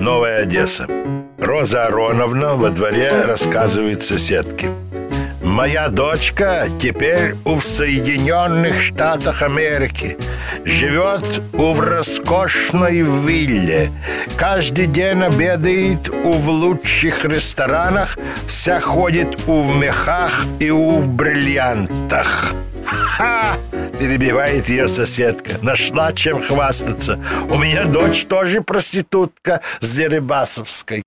Новая Одесса. Роза Ароновна во дворе рассказывает соседке. Моя дочка теперь в Соединенных Штатах Америки. Живет в роскошной вилле. Каждый день обедает в лучших ресторанах. Вся ходит в мехах и в бриллиантах. Ха! Перебивает ее соседка. Нашла чем хвастаться. У меня дочь тоже проститутка с Дерибасовской.